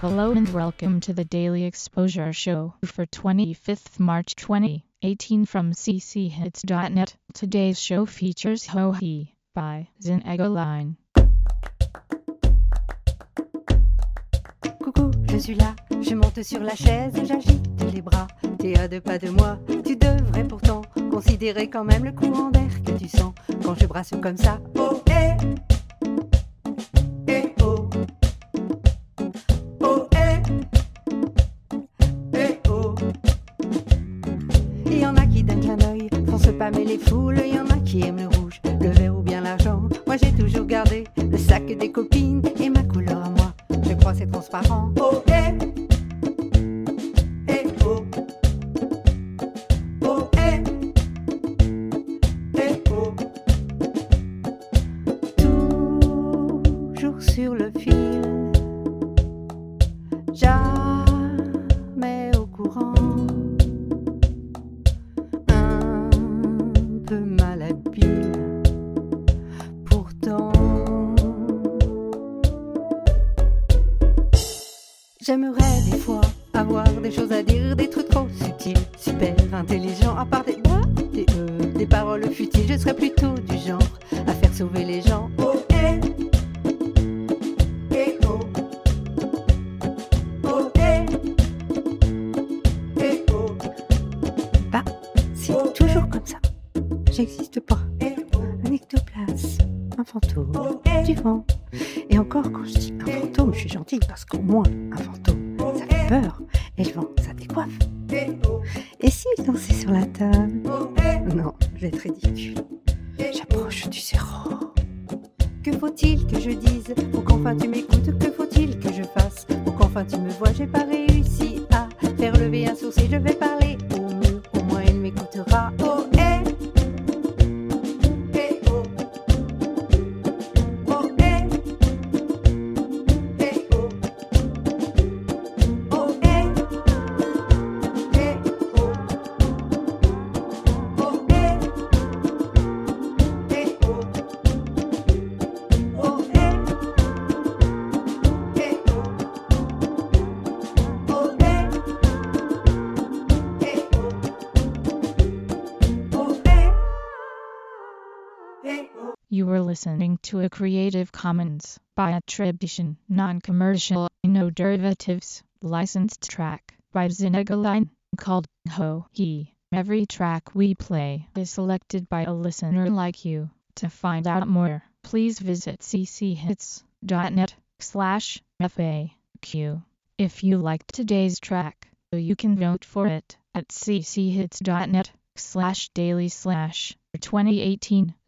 Hello and welcome to the Daily Exposure Show for 25th March 2018 from cchits.net. Today's show features Ho He by Zinegoline. Coucou, je suis là, je monte sur la chaise et j'agite les bras. T'es à deux pas de moi, tu devrais pourtant considérer quand même le courant d'air que tu sens quand je brasse comme ça. Oh, eh, se pâmer les foules, y en a qui aiment le rouge, le vert ou bien l'argent. Moi j'ai toujours gardé le sac des copines et ma couleur à moi. Je crois c'est transparent. Oh, eh, eh, oh. Oh, eh, oh. Toujours sur le fil, jamais au courant. Pourtant. J'aimerais des fois avoir des choses à dire, des trucs trop subtils, super intelligents, à part des, des, euh, des paroles futiles. Je serais plutôt du genre à faire sauver les gens. Et encore, quand je dis un fantôme, je suis gentille parce qu'au moins, un fantôme, ça fait peur. Et le vent, ça décoiffe. Et si je dansais sur la table? Non, je vais être ridicule. J'approche du zéro. Que faut-il que je dise pour qu'enfin tu m'écoutes? Que faut-il que je fasse pour qu'enfin tu me vois? J'ai pas réussi à faire lever un sourcil. Je vais parler au mur, au moins il m'écoutera. You were listening to a Creative Commons by attribution, non-commercial, no derivatives, licensed track by Zinegaline called Ho He. Every track we play is selected by a listener like you. To find out more, please visit cchits.net slash FAQ. If you liked today's track, you can vote for it at cchits.net slash daily slash 2018